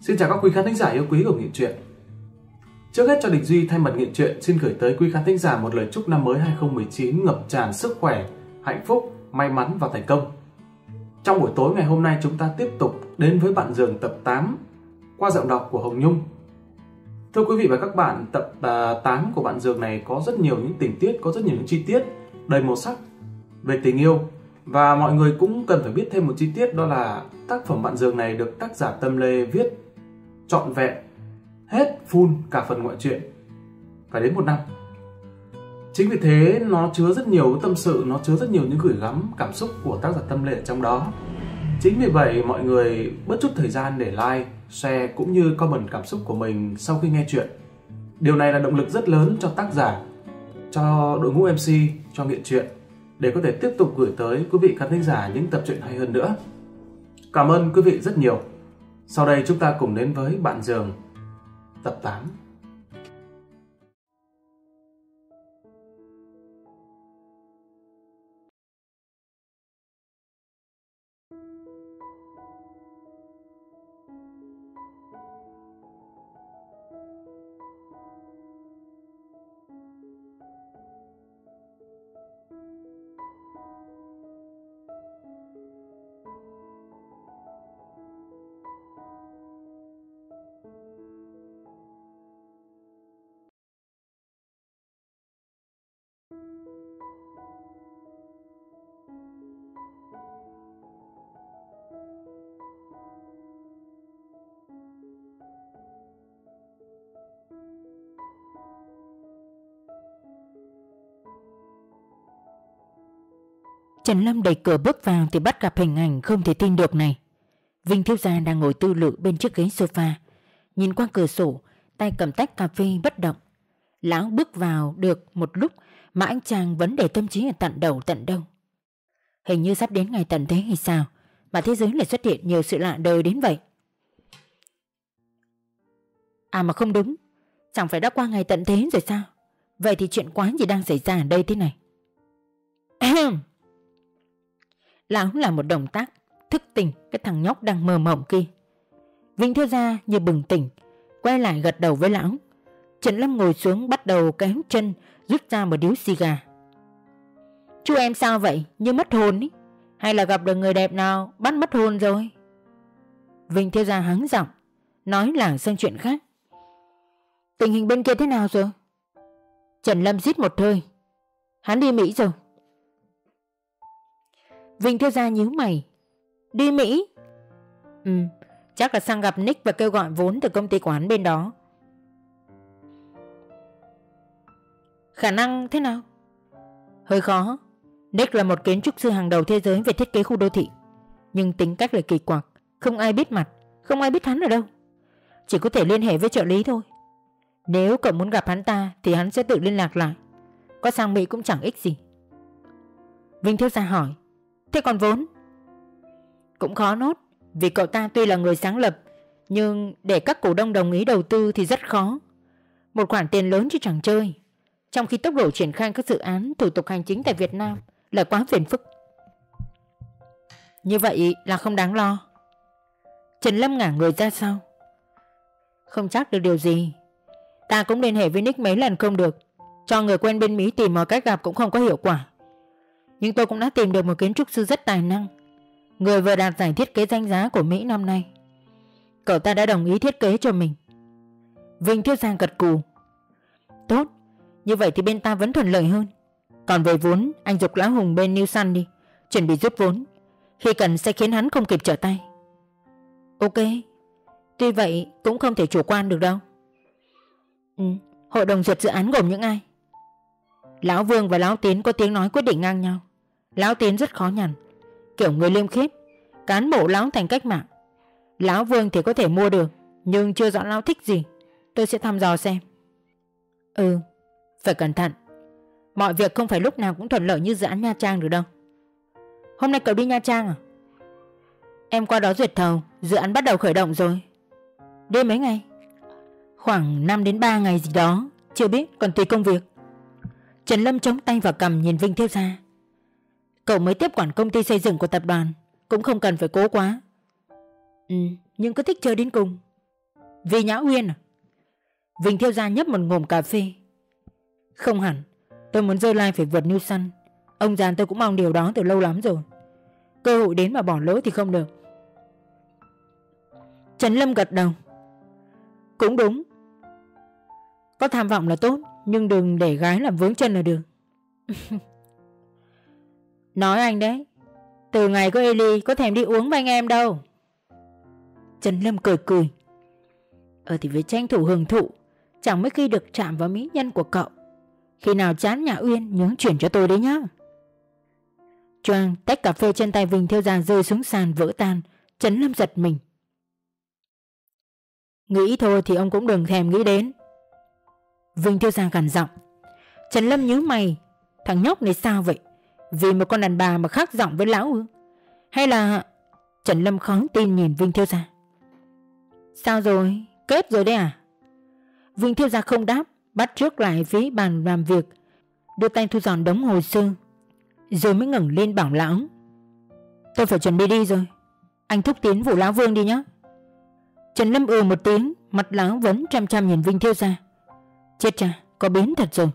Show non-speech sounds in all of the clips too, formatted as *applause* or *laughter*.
Xin chào các quý khán thính giả yêu quý của Nghệ Truyện. Trước hết cho Đình Duy thay mặt Nghệ Truyện xin gửi tới quý khán thính giả một lời chúc năm mới 2019 ngập tràn sức khỏe, hạnh phúc, may mắn và thành công. Trong buổi tối ngày hôm nay chúng ta tiếp tục đến với bạn giường tập 8 qua giọng đọc của Hồng Nhung. Thưa quý vị và các bạn, tập à, 8 của bạn giường này có rất nhiều những tình tiết, có rất nhiều những chi tiết đầy màu sắc về tình yêu và mọi người cũng cần phải biết thêm một chi tiết đó là tác phẩm bạn giường này được tác giả Tâm Lê viết trọn vẹn, hết full cả phần ngoại truyện. Phải đến một năm. Chính vì thế, nó chứa rất nhiều tâm sự, nó chứa rất nhiều những gửi gắm cảm xúc của tác giả tâm lệ trong đó. Chính vì vậy, mọi người bớt chút thời gian để like, share cũng như comment cảm xúc của mình sau khi nghe chuyện. Điều này là động lực rất lớn cho tác giả, cho đội ngũ mc cho nghiện chuyện để có thể tiếp tục gửi tới quý vị khán thính giả những tập truyện hay hơn nữa. Cảm ơn quý vị rất nhiều sau đây chúng ta cùng đến với bạn giường tập 8 Trần Lâm đẩy cửa bước vào thì bắt gặp hình ảnh không thể tin được này. Vinh Thiếu Gia đang ngồi tư lự bên chiếc ghế sofa, nhìn qua cửa sổ, tay cầm tách cà phê bất động. Lão bước vào được một lúc mà anh chàng vẫn để tâm trí ở tận đầu tận đông. Hình như sắp đến ngày tận thế hay sao mà thế giới lại xuất hiện nhiều sự lạ đời đến vậy. À mà không đúng, chẳng phải đã qua ngày tận thế rồi sao? Vậy thì chuyện quái gì đang xảy ra ở đây thế này? Lão là một động tác thức tỉnh cái thằng nhóc đang mơ mộng kia. Vinh Thiếu Gia như bừng tỉnh, quay lại gật đầu với lão. Trần Lâm ngồi xuống bắt đầu kéo chân rút ra một điếu xì gà. Chú em sao vậy? Như mất hồn ý? Hay là gặp được người đẹp nào bắt mất hồn rồi? Vinh Thiếu Gia hắng giọng, nói là sang chuyện khác. Tình hình bên kia thế nào rồi? Trần Lâm giết một hơi. Hắn đi Mỹ rồi. Vinh Thiếu Gia nhíu mày. Đi Mỹ? Ừ, chắc là sang gặp Nick và kêu gọi vốn từ công ty quán bên đó. Khả năng thế nào? Hơi khó. Nick là một kiến trúc sư hàng đầu thế giới về thiết kế khu đô thị. Nhưng tính cách lại kỳ quặc, không ai biết mặt, không ai biết hắn ở đâu. Chỉ có thể liên hệ với trợ lý thôi. Nếu cậu muốn gặp hắn ta thì hắn sẽ tự liên lạc lại. Có sang Mỹ cũng chẳng ích gì. Vinh Thiếu Gia hỏi. Thế còn vốn? Cũng khó nốt, vì cậu ta tuy là người sáng lập, nhưng để các cổ đông đồng ý đầu tư thì rất khó. Một khoản tiền lớn chứ chẳng chơi. Trong khi tốc độ triển khai các dự án thủ tục hành chính tại Việt Nam là quá phiền phức. Như vậy là không đáng lo. Trần Lâm ngả người ra sau. Không chắc được điều gì. Ta cũng liên hệ với Nick mấy lần không được. Cho người quen bên Mỹ tìm mọi cách gặp cũng không có hiệu quả. Nhưng tôi cũng đã tìm được một kiến trúc sư rất tài năng. Người vừa đạt giải thiết kế danh giá của Mỹ năm nay. Cậu ta đã đồng ý thiết kế cho mình. Vinh Thiếu Giang gật cù. Tốt, Như vậy thì bên ta vẫn thuận lợi hơn. Còn về vốn, Anh dục Lão Hùng bên New Sun đi, Chuẩn bị rút vốn. Khi cần sẽ khiến hắn không kịp trở tay. Ok, Tuy vậy cũng không thể chủ quan được đâu. Ừ Hội đồng duyệt dự án gồm những ai? Lão Vương và Lão Tiến có tiếng nói quyết định ngang nhau. Lão Tiến rất khó nhằn. Kiểu người liêm khiết, Cán bộ lão thành cách mạng. Lão Vương thì có thể mua được, Nhưng chưa rõ lão thích gì. Tôi sẽ thăm dò xem. Ừ Phải cẩn thận. Mọi việc không phải lúc nào cũng thuận lợi như dự án Nha Trang được đâu. Hôm nay cậu đi Nha Trang à? Em qua đó duyệt thầu, Dự án bắt đầu khởi động rồi. Đi mấy ngày? Khoảng 5 đến 3 ngày gì đó, Chưa biết, còn tùy công việc. Trần Lâm chống tay vào cầm nhìn Vinh Thiếu Gia. Cậu mới tiếp quản công ty xây dựng của tập đoàn Cũng không cần phải cố quá Ừ nhưng cứ thích chơi đến cùng Vì Nhã Uyên à? Vinh Thiêu Gia nhấp một ngụm cà phê. Không hẳn, tôi muốn rơi lai phải vượt new sun Ông già tôi cũng mong điều đó từ lâu lắm rồi. Cơ hội đến mà bỏ lỡ thì không được. Trần Lâm gật đầu. Cũng đúng. Có tham vọng là tốt, nhưng đừng để gái làm vướng chân là được. *laughs* Nói anh đấy, từ ngày có Eli có thèm đi uống với anh em đâu. Trần Lâm cười cười. Ờ thì với tranh thủ hưởng thụ, chẳng mấy khi được chạm vào mỹ nhân của cậu. Khi nào chán nhà Uyên nhớ chuyển cho tôi đấy nhá. Choang tách cà phê trên tay Vinh theo giàn rơi xuống sàn vỡ tan, Trần Lâm giật mình. Nghĩ thôi thì ông cũng đừng thèm nghĩ đến. Vinh Thiêu Giang gằn giọng. Trần Lâm nhớ mày, thằng nhóc này sao vậy? Vì một con đàn bà mà khác giọng với lão ư? Hay là... Trần Lâm khó tin nhìn Vinh Thiêu Gia. Sao rồi? Kết rồi đấy à? Vinh Thiêu Gia không đáp, bắt trước lại phía bàn làm việc, đưa tay thu dọn đống hồ sơ, rồi mới ngẩng lên bảo lão. Tôi phải chuẩn bị đi rồi, anh thúc tiến vụ lão vương đi nhé. Trần Lâm ừ một tiếng, mặt lão vẫn chăm chăm nhìn Vinh Thiêu Gia. Chết cha, có biến thật rồi.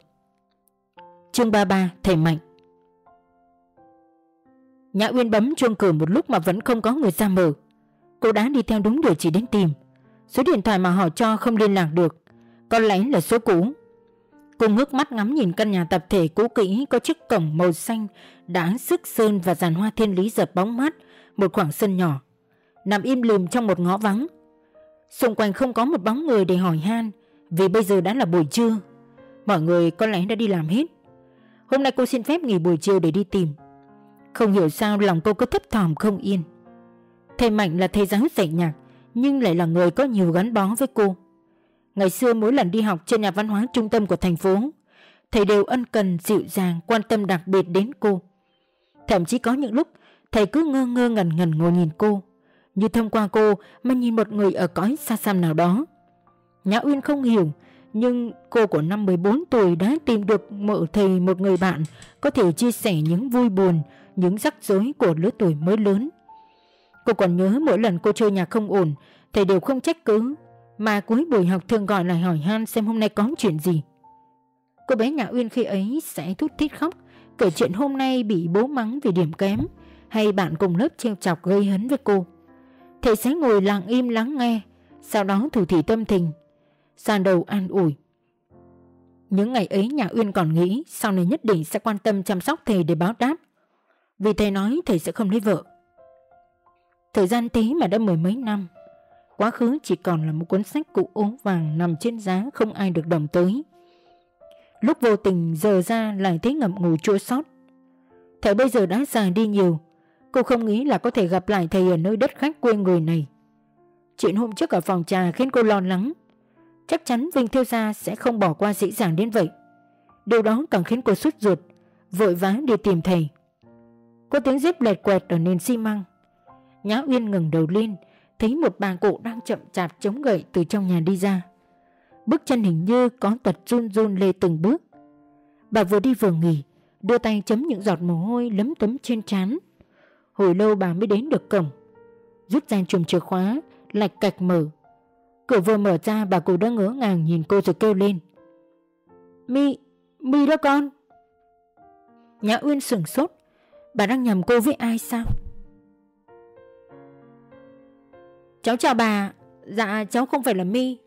Chương 33 Thầy Mạnh Nhã Uyên bấm chuông cửa một lúc mà vẫn không có người ra mở. Cô đã đi theo đúng địa chỉ đến tìm. Số điện thoại mà họ cho không liên lạc được. Có lẽ là số cũ. Cô ngước mắt ngắm nhìn căn nhà tập thể cũ kỹ có chiếc cổng màu xanh đã sức sơn và dàn hoa thiên lý dập bóng mát, một khoảng sân nhỏ. Nằm im lìm trong một ngõ vắng. Xung quanh không có một bóng người để hỏi han, vì bây giờ đã là buổi trưa. Mọi người có lẽ đã đi làm hết. Hôm nay cô xin phép nghỉ buổi chiều để đi tìm. Không hiểu sao lòng cô cứ thấp thỏm không yên. Thầy Mạnh là thầy giáo dạy nhạc nhưng lại là người có nhiều gắn bó với cô. Ngày xưa mỗi lần đi học trên nhà văn hóa trung tâm của thành phố, thầy đều ân cần dịu dàng quan tâm đặc biệt đến cô. Thậm chí có những lúc thầy cứ ngơ ngơ ngẩn ngẩn ngồi nhìn cô, như thông qua cô mà nhìn một người ở cõi xa xăm nào đó. Nhã Uyên không hiểu, nhưng cô của năm 14 tuổi đã tìm được mợ thầy một người bạn có thể chia sẻ những vui buồn, những rắc rối của lứa tuổi mới lớn. Cô còn nhớ mỗi lần cô chơi nhạc không ổn, thầy đều không trách cứ, mà cuối buổi học thường gọi lại hỏi han xem hôm nay có chuyện gì. Cô bé nhà Uyên khi ấy sẽ thút thít khóc, kể chuyện hôm nay bị bố mắng vì điểm kém, hay bạn cùng lớp trêu chọc gây hấn với cô. Thầy sẽ ngồi lặng im lắng nghe, sau đó thủ thị tâm tình, sàn đầu an ủi. Những ngày ấy nhà Uyên còn nghĩ sau này nhất định sẽ quan tâm chăm sóc thầy để báo đáp. Vì thầy nói thầy sẽ không lấy vợ. Thời gian tí mà đã mười mấy năm. Quá khứ chỉ còn là một cuốn sách cũ ố vàng nằm trên giá không ai được đồng tới. Lúc vô tình giờ ra lại thấy ngậm ngùi chua xót. Thầy bây giờ đã già đi nhiều. Cô không nghĩ là có thể gặp lại thầy ở nơi đất khách quê người này. Chuyện hôm trước ở phòng trà khiến cô lo lắng. Chắc chắn Vinh Thiêu Gia sẽ không bỏ qua dễ dàng đến vậy. Điều đó càng khiến cô sút ruột, vội vã đi tìm thầy. Có tiếng dép lẹt quẹt ở nền xi măng. Nhã Uyên ngừng đầu lên, thấy một bà cụ đang chậm chạp chống gậy từ trong nhà đi ra. Bước chân hình như có tật run run lê từng bước. Bà vừa đi vừa nghỉ, đưa tay chấm những giọt mồ hôi lấm tấm trên trán. Hồi lâu bà mới đến được cổng. Rút ra chùm chìa khóa, lạch cạch mở. Cửa vừa mở ra bà cụ đã ngỡ ngàng nhìn cô rồi kêu lên. Mi, Mi đó con. Nhã Uyên sửng sốt. Bà đang nhầm cô với ai sao? Cháu chào bà. Dạ cháu không phải là Mi.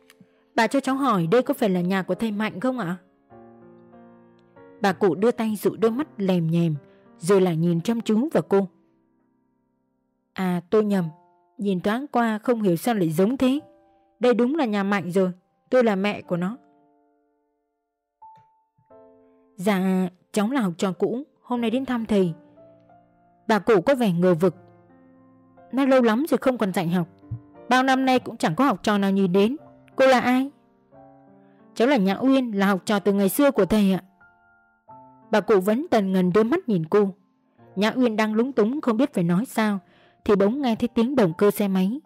Bà cho cháu hỏi đây có phải là nhà của thầy Mạnh không ạ? Bà cụ đưa tay dụ đôi mắt lèm nhèm, rồi lại nhìn chăm chú vào cô. À tôi nhầm. Nhìn thoáng qua không hiểu sao lại giống thế. Đây đúng là nhà Mạnh rồi. Tôi là mẹ của nó. Dạ cháu là học trò cũ Hôm nay đến thăm thầy Bà cụ có vẻ ngờ vực. Nó lâu lắm rồi không còn dạy học. Bao năm nay cũng chẳng có học trò nào nhìn đến. Cô là ai? Cháu là Nhã Uyên là học trò từ ngày xưa của thầy ạ. Bà cụ vẫn tần ngần đôi mắt nhìn cô. Nhã Uyên đang lúng túng không biết phải nói sao Thì bỗng nghe thấy tiếng động cơ xe máy.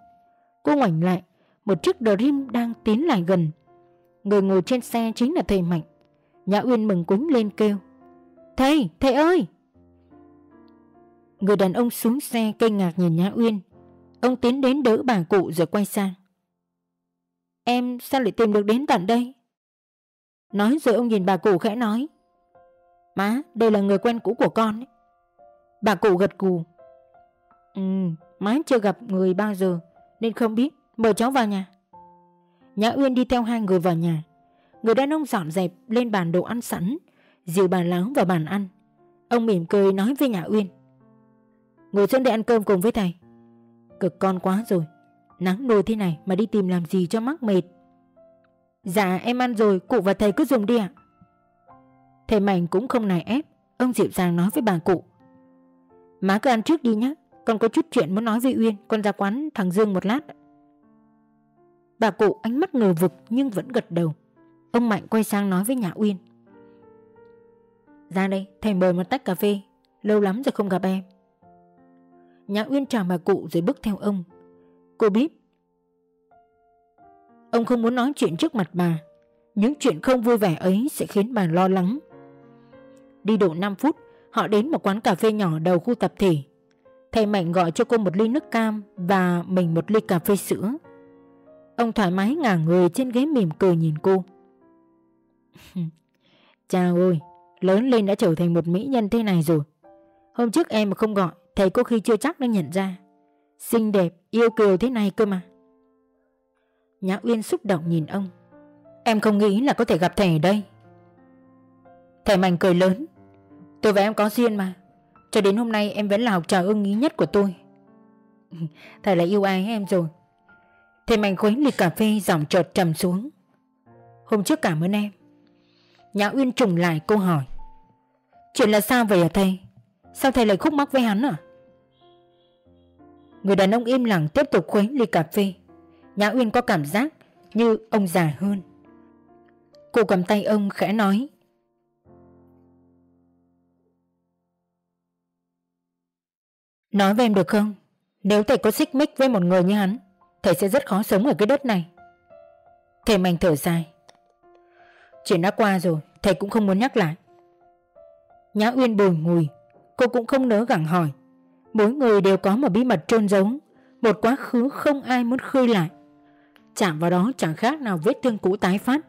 Cô ngoảnh lại Một chiếc Dream đang tiến lại gần. Người ngồi trên xe chính là thầy Mạnh. Nhã Uyên mừng quýnh lên kêu Thầy, thầy ơi! Người đàn ông xuống xe kinh ngạc nhìn Nhã Uyên. Ông tiến đến đỡ bà cụ rồi quay sang. Em sao lại tìm được đến tận đây? Nói rồi ông nhìn bà cụ khẽ nói. Má, đây là người quen cũ của con ấy. Bà cụ gật cù. Ừ má chưa gặp người bao giờ, Nên không biết. Mời cháu vào nhà. Nhã Uyên đi theo hai người vào nhà. Người đàn ông dọn dẹp lên bàn đồ ăn sẵn, Dìu bà láo vào bàn ăn. Ông mỉm cười nói với Nhã Uyên. Ngồi xuống để ăn cơm cùng với thầy. Cực con quá rồi. Nắng nồi thế này mà đi tìm làm gì cho mắc mệt. Dạ em ăn rồi. Cụ và thầy cứ dùng đi ạ. Thầy Mạnh cũng không nài ép. Ông dịu dàng nói với bà cụ. Má cứ ăn trước đi nhé Con có chút chuyện muốn nói với Uyên. Con ra quán thằng Dương một lát Bà cụ ánh mắt ngờ vực nhưng vẫn gật đầu. Ông Mạnh quay sang nói với nhà Uyên. Ra đây, thầy mời một tách cà phê. Lâu lắm rồi không gặp em. Nhã Uyên chào bà cụ rồi bước theo ông. Cô biết Ông không muốn nói chuyện trước mặt bà. Những chuyện không vui vẻ ấy sẽ khiến bà lo lắng. Đi độ 5 phút, Họ đến một quán cà phê nhỏ đầu khu tập thể. Thầy Mạnh gọi cho cô một ly nước cam Và mình một ly cà phê sữa. Ông thoải mái ngả người trên ghế mỉm cười nhìn cô. *laughs* Chào ơi, Lớn lên đã trở thành một mỹ nhân thế này rồi. Hôm trước em mà không gọi Thầy có khi chưa chắc đã nhận ra. Xinh đẹp, yêu kiều thế này cơ mà. Nhã Uyên xúc động nhìn ông. Em không nghĩ là có thể gặp thầy ở đây. Thầy Mạnh cười lớn. Tôi và em có duyên mà. Cho đến hôm nay em vẫn là học trò ưng ý nhất của tôi. *laughs* Thầy là yêu ai em rồi? Thầy Mạnh khuấy ly cà phê giọng trợt trầm xuống. Hôm trước cảm ơn em. Nhã Uyên trùng lại câu hỏi. Chuyện là sao vậy à thầy? Sao thầy lại khúc mắc với hắn à? Người đàn ông im lặng tiếp tục khuấy ly cà phê. Nhã Uyên có cảm giác như ông già hơn. Cô cầm tay ông khẽ nói. Nói với em được không? Nếu thầy có xích mích với một người như hắn, Thầy sẽ rất khó sống ở cái đất này. Thầy mạnh thở dài. Chuyện đã qua rồi, Thầy cũng không muốn nhắc lại. Nhã Uyên bồi ngùi. Cô cũng không nỡ gặng hỏi. Mỗi người đều có một bí mật trôn giấu, Một quá khứ không ai muốn khơi lại. Chạm vào đó chẳng khác nào vết thương cũ tái phát,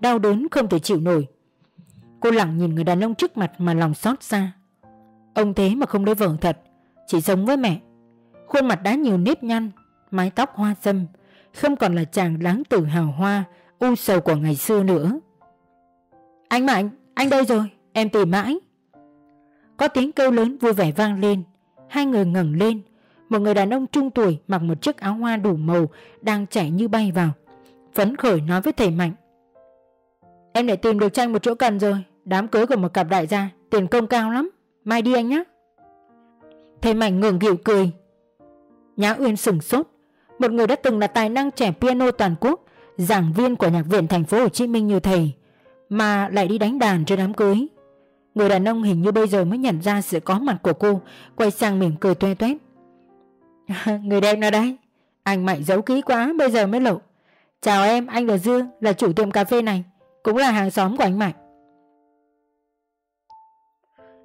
Đau đớn không thể chịu nổi. Cô lặng nhìn người đàn ông trước mặt mà lòng xót xa. Ông thế mà không lấy vợ thật, Chỉ sống với mẹ. Khuôn mặt đã nhiều nếp nhăn, Mái tóc hoa dâm Không còn là chàng đáng tự hào hoa, U sầu của ngày xưa nữa. Anh Mạnh, Anh đây rồi, Em tìm mãi. Có tiếng kêu lớn vui vẻ vang lên. Hai người ngẩng lên. Một người đàn ông trung tuổi mặc một chiếc áo hoa đủ màu Đang chạy như bay vào. Phấn khởi nói với thầy Mạnh. Em lại tìm được tranh một chỗ cần rồi. Đám cưới của một cặp đại gia. Tiền công cao lắm. Mai đi anh nhé Thầy Mạnh ngừng nghịu cười. Nhã Uyên sừng sốt. Một người đã từng là tài năng trẻ piano toàn quốc, Giảng viên của nhạc viện thành phố Hồ Chí Minh như thầy, Mà lại đi đánh đàn cho đám cưới. Người đàn ông hình như bây giờ mới nhận ra sự có mặt của cô, Quay sang mỉm cười tuê tuét. *laughs* Người đẹp nào đây? Anh Mạnh giấu kỹ quá, bây giờ mới lộ. Chào em, anh là Dương, Là chủ tiệm cà phê này, Cũng là hàng xóm của anh Mạnh.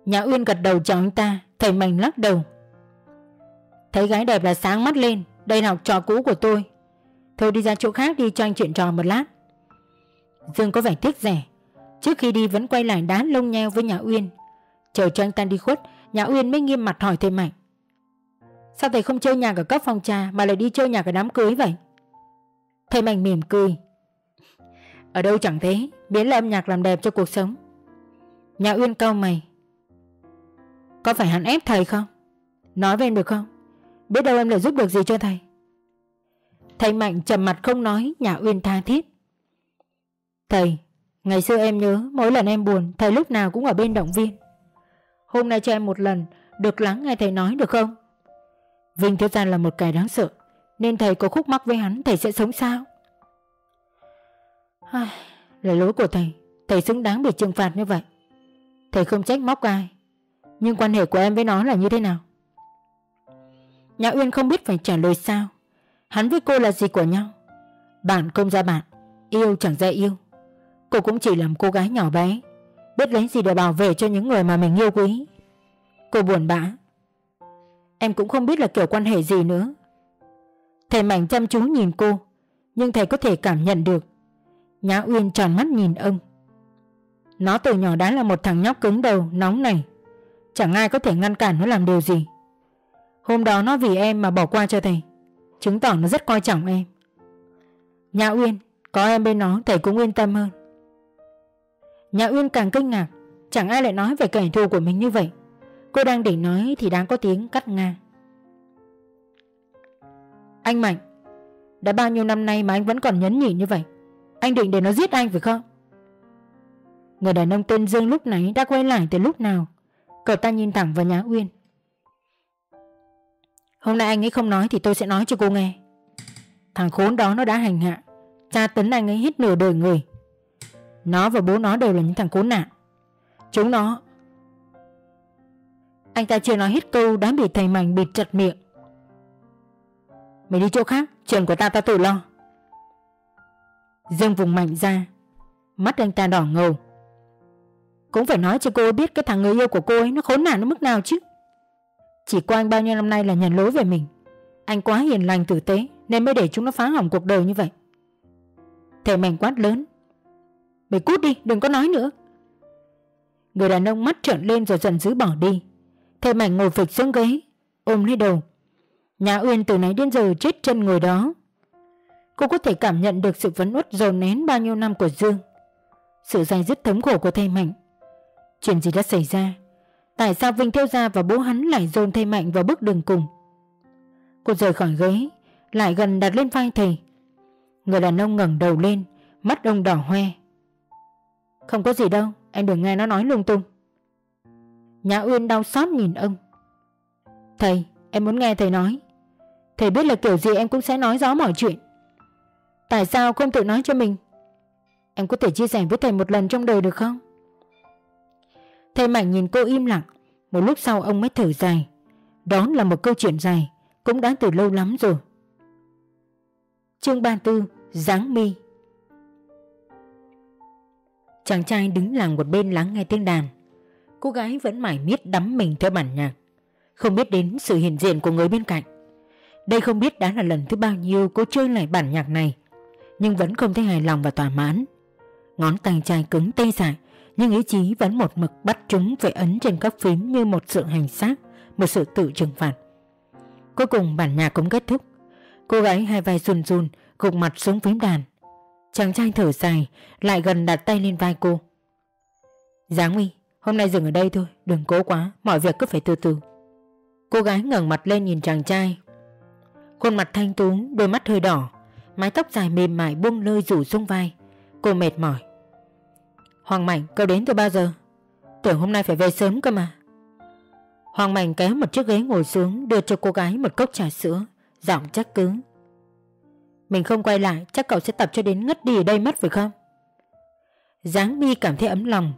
Nhã Uyên gật đầu chào anh ta, Thầy Mạnh lắc đầu. Thấy gái đẹp là sáng mắt lên, Đây là học trò cũ của tôi. Thôi đi ra chỗ khác đi cho anh chuyện trò một lát. Dương có vẻ tiếc rẻ. Trước khi đi vẫn quay lại đá lông nheo với nhà Uyên. Chờ cho anh ta đi khuất, Nhà Uyên mới nghiêm mặt hỏi thầy Mạnh. Sao thầy không chơi nhạc ở cấp phòng trà Mà lại đi chơi nhạc ở đám cưới vậy? Thầy Mạnh mỉm cười. Ở đâu chẳng thế Biến là âm nhạc làm đẹp cho cuộc sống. Nhà Uyên câu mày. Có phải hắn ép thầy không? Nói với em được không? Biết đâu em lại giúp được gì cho thầy? Thầy Mạnh trầm mặt không nói, Nhà Uyên tha thiết. Thầy Ngày xưa em nhớ mỗi lần em buồn Thầy lúc nào cũng ở bên động viên. Hôm nay cho em một lần Được lắng nghe thầy nói được không? Vinh Thiếu Gia là một kẻ đáng sợ Nên thầy có khúc mắc với hắn Thầy sẽ sống sao? Ai, Là lỗi của thầy Thầy xứng đáng bị trừng phạt như vậy. Thầy không trách móc ai Nhưng quan hệ của em với nó là như thế nào? Nhã Uyên không biết phải trả lời sao. Hắn với cô là gì của nhau? Bạn không ra bạn Yêu chẳng ra yêu. Cô cũng chỉ là một cô gái nhỏ bé, Biết lấy gì để bảo vệ cho những người mà mình yêu quý. Cô buồn bã. Em cũng không biết là kiểu quan hệ gì nữa. Thầy Mạnh chăm chú nhìn cô, Nhưng thầy có thể cảm nhận được. Nhã Uyên tròn mắt nhìn ông. Nó từ nhỏ đã là một thằng nhóc cứng đầu, Nóng này Chẳng ai có thể ngăn cản nó làm điều gì. Hôm đó nó vì em mà bỏ qua cho thầy, Chứng tỏ nó rất coi trọng em. Nhã Uyên, Có em bên nó, thầy cũng yên tâm hơn. Nhã Uyên càng kinh ngạc, Chẳng ai lại nói về kẻ thù của mình như vậy. Cô đang định nói thì đang có tiếng cắt ngang. Anh Mạnh, Đã bao nhiêu năm nay mà anh vẫn còn nhấn nhịn như vậy? Anh định để nó giết anh phải không? Người đàn ông tên Dương lúc nãy đã quay lại từ lúc nào? Cậu ta nhìn thẳng vào Nhã Uyên. Hôm nay anh ấy không nói thì tôi sẽ nói cho cô nghe. Thằng khốn đó nó đã hành hạ. Cha tấn anh ấy hết nửa đời người. Nó và bố nó đều là những thằng cố nạn. Chúng nó Anh ta chưa nói hết câu đã bị thầy Mạnh bịt chặt miệng. Mày đi chỗ khác, Chuyện của ta ta tự lo. Dương vùng mạnh ra. Mắt anh ta đỏ ngầu. Cũng phải nói cho cô biết Cái thằng người yêu của cô ấy nó khốn nạn đến mức nào chứ. Chỉ qua anh bao nhiêu năm nay là nhận lỗi về mình. Anh quá hiền lành tử tế, Nên mới để chúng nó phá hỏng cuộc đời như vậy. Thầy Mạnh quát lớn. Mày cút đi, đừng có nói nữa. Người đàn ông mắt trợn lên rồi dần dữ bỏ đi. Thêm Mạnh ngồi phịch xuống ghế, Ôm lấy đầu. Nhà Uyên từ nãy đến giờ chết chân người đó. Cô có thể cảm nhận được sự vấn uất dồn nén bao nhiêu năm của Dương. Sự dai dứt thống khổ của thầy Mạnh. Chuyện gì đã xảy ra? Tại sao Vinh Theo Gia và bố hắn lại dồn thầy Mạnh vào bước đường cùng? Cô rời khỏi ghế, Lại gần đặt lên vai thầy. Người đàn ông ngẩng đầu lên, Mắt ông đỏ hoe. Không có gì đâu, Em đừng nghe nó nói lung tung. Nhã Uyên đau xót nhìn ông. Thầy, em muốn nghe thầy nói. Thầy biết là kiểu gì em cũng sẽ nói rõ mọi chuyện. Tại sao không tự nói cho mình? Em có thể chia sẻ với thầy một lần trong đời được không? Thầy Mạnh nhìn cô im lặng. Một lúc sau ông mới thở dài. Đó là một câu chuyện dài, Cũng đã từ lâu lắm rồi. Chương 34 Giáng mi. Chàng trai đứng làng một bên lắng nghe tiếng đàn. Cô gái vẫn mải miết đắm mình theo bản nhạc, Không biết đến sự hiện diện của người bên cạnh. Đây không biết đã là lần thứ bao nhiêu cô chơi lại bản nhạc này, Nhưng vẫn không thấy hài lòng và thỏa mãn. Ngón tay trai cứng tê dại, Nhưng ý chí vẫn một mực bắt chúng phải ấn trên các phím như một sự hành xác, Một sự tự trừng phạt. Cuối cùng bản nhạc cũng kết thúc. Cô gái hai vai run run, Gục mặt xuống phím đàn. Chàng trai thở dài, Lại gần đặt tay lên vai cô. Giáng Nguy, Hôm nay dừng ở đây thôi, Đừng cố quá, Mọi việc cứ phải từ từ. Cô gái ngẩng mặt lên nhìn chàng trai. Khuôn mặt thanh tú, Đôi mắt hơi đỏ, Mái tóc dài mềm mại buông lơi rủ xuống vai. Cô mệt mỏi. Hoàng Mạnh cậu đến từ bao giờ? Tưởng hôm nay phải về sớm cơ mà. Hoàng Mạnh kéo một chiếc ghế ngồi xuống, Đưa cho cô gái một cốc trà sữa. Giọng chắc cứng mình không quay lại chắc cậu sẽ tập cho đến ngất đi ở đây mất phải không? Giáng mi cảm thấy ấm lòng.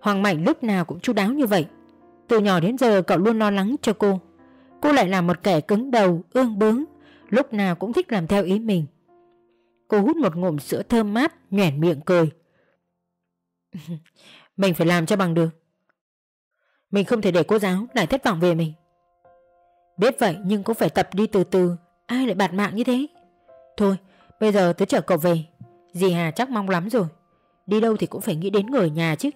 Hoàng Mạnh lúc nào cũng chu đáo như vậy. Từ nhỏ đến giờ cậu luôn lo lắng cho cô. Cô lại là một kẻ cứng đầu, ương bướng Lúc nào cũng thích làm theo ý mình. Cô hút một ngụm sữa thơm mát Nhoẻn miệng cười. *laughs* Mình phải làm cho bằng được. Mình không thể để cô giáo lại thất vọng về mình. Biết vậy nhưng cũng phải tập đi từ từ Ai lại bạt mạng như thế? Thôi, bây giờ tớ chở cậu về. Dì Hà chắc mong lắm rồi. Đi đâu thì cũng phải nghĩ đến người nhà chứ.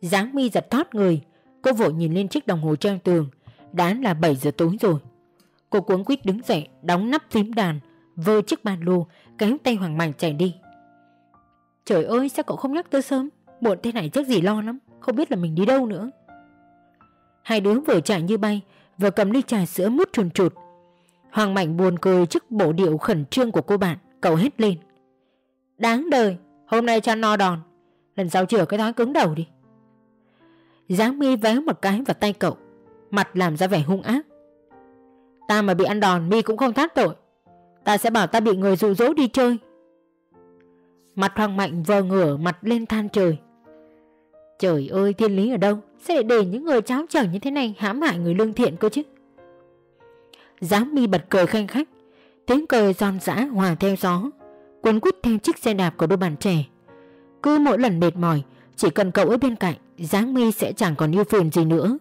Giáng mi giật thoát người, Cô vội nhìn lên chiếc đồng hồ treo tường. Đã là 7 giờ tối rồi. Cô cuống quýt đứng dậy, Đóng nắp phím đàn, Vơ chiếc bàn lô, Kéo tay Hoàng Mạnh chạy đi. Trời ơi, sao cậu không nhắc tớ sớm? Muộn thế này chắc gì lo lắm, Không biết là mình đi đâu nữa. Hai đứa vừa chạy như bay, Vừa cầm ly trà sữa mút chuồn chuột. Hoàng Mạnh buồn cười trước bộ điệu khẩn trương của cô bạn Cậu hét lên. Đáng đời, Hôm nay cho no đòn, Lần sau chữa cái thói cứng đầu đi. Giáng mi véo một cái vào tay cậu, Mặt làm ra vẻ hung ác. Ta mà bị ăn đòn, mi cũng không thoát tội. Ta sẽ bảo ta bị người dụ dỗ đi chơi. Mặt Hoàng Mạnh vờ ngửa mặt lên than trời. Trời ơi, thiên lý ở đâu? Sẽ để những người cháo trở như thế này hãm hại người lương thiện cơ chứ? Giáng mi bật cười khanh khách. Tiếng cười giòn giã hòa theo gió Quấn quýt theo chiếc xe đạp của đôi bạn trẻ. Cứ mỗi lần mệt mỏi, Chỉ cần cậu ở bên cạnh, Giáng mi sẽ chẳng còn yêu phiền gì nữa.